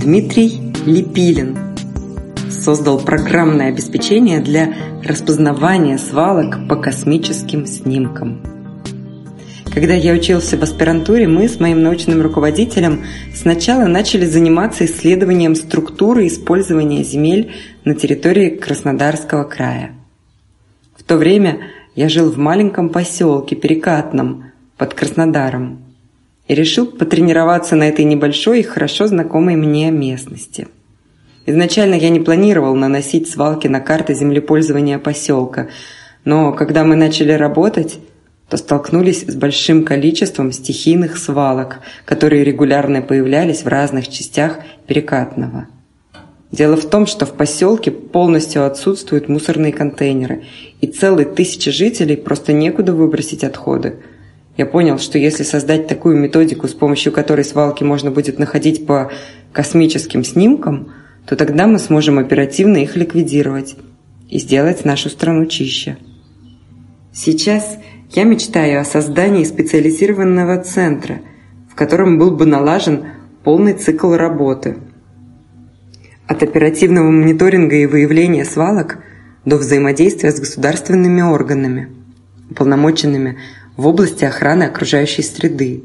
Дмитрий Лепилин создал программное обеспечение для распознавания свалок по космическим снимкам. Когда я учился в аспирантуре, мы с моим научным руководителем сначала начали заниматься исследованием структуры использования земель на территории Краснодарского края. В то время я жил в маленьком поселке Перекатном под Краснодаром и решил потренироваться на этой небольшой и хорошо знакомой мне местности. Изначально я не планировал наносить свалки на карты землепользования поселка, но когда мы начали работать, то столкнулись с большим количеством стихийных свалок, которые регулярно появлялись в разных частях Перекатного. Дело в том, что в поселке полностью отсутствуют мусорные контейнеры, и целые тысячи жителей просто некуда выбросить отходы – я понял, что если создать такую методику, с помощью которой свалки можно будет находить по космическим снимкам, то тогда мы сможем оперативно их ликвидировать и сделать нашу страну чище. Сейчас я мечтаю о создании специализированного центра, в котором был бы налажен полный цикл работы. От оперативного мониторинга и выявления свалок до взаимодействия с государственными органами, уполномоченными в области охраны окружающей среды.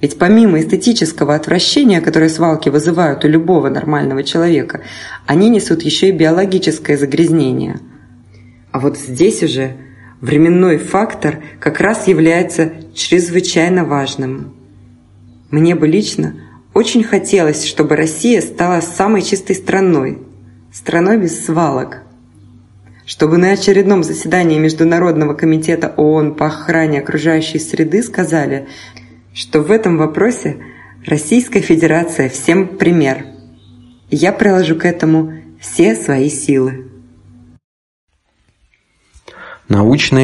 Ведь помимо эстетического отвращения, которое свалки вызывают у любого нормального человека, они несут еще и биологическое загрязнение. А вот здесь уже временной фактор как раз является чрезвычайно важным. Мне бы лично очень хотелось, чтобы Россия стала самой чистой страной, страной без свалок – чтобы на очередном заседании Международного комитета ООН по охране окружающей среды сказали, что в этом вопросе Российская Федерация всем пример. я приложу к этому все свои силы. Научные